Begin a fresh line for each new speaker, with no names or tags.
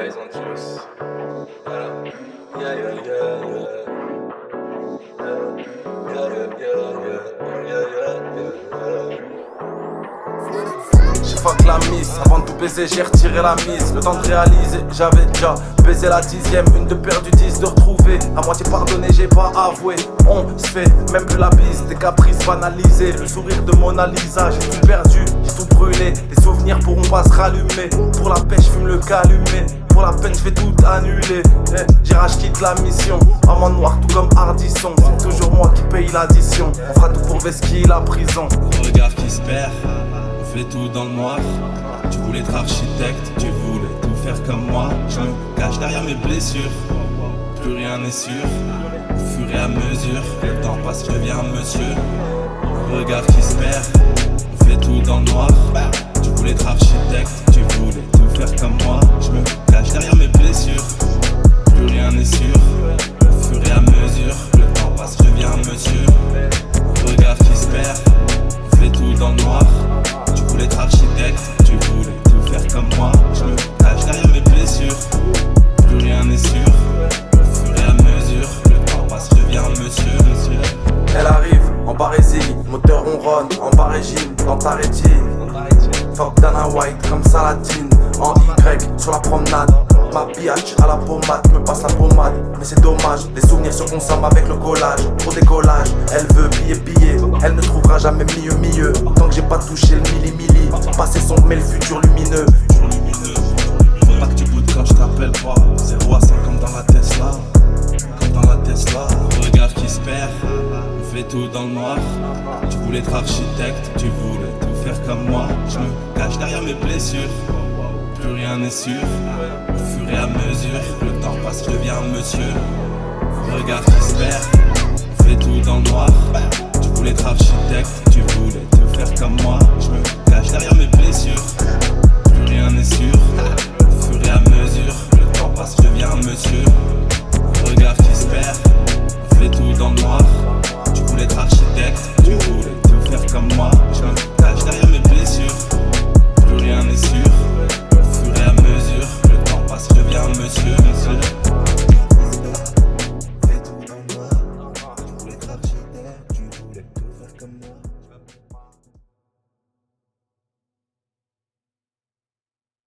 Yeah. J'ai fuck la mise, avant de tout baiser j'ai retiré la mise. Le temps de réaliser, j'avais déjà baisé la dixième. Une de perdu, dix de retrouver À moitié pardonné, j'ai pas avoué. On se fait même plus la bise, des caprices banalisés. Le sourire de Mona Lisa, j'ai tout perdu, j'ai tout brûlé. Les souvenirs pourront pas se rallumer. Pour la pêche, fume le calumet pour la peine, je vais tout annuler. Eh, je quitte la mission. En noir, tout comme Hardisson. C'est toujours moi qui paye l'addition. On fera tout pour Veski, la prison.
Regarde qui se perd fais tout dans le noir. Tu voulais être architecte, tu voulais tout faire comme moi. Je me cache derrière mes blessures, plus rien n'est sûr. Au fur et à mesure, le temps passe, je monsieur. Regarde qui se perd,
barésie, moteur ronronne, en bas régime, dans ta rétine. Fuck Dana White comme Saladine, en Y sur la promenade. Ma biatch à la pommade me passe la pommade. Mais c'est dommage, les souvenirs se consomment avec le collage. Pour décollage, elle veut billet billet Elle ne trouvera jamais mieux mieux. Tant que j'ai pas touché le milli milli Passé sombre mais le futur lumineux
tout dans le noir Tu voulais être architecte Tu voulais tout faire comme moi Je me cache derrière mes blessures plus rien n'est sûr. Au fur et à mesure, le temps passe, je deviens monsieur. Regarde qui fait tout dans le noir.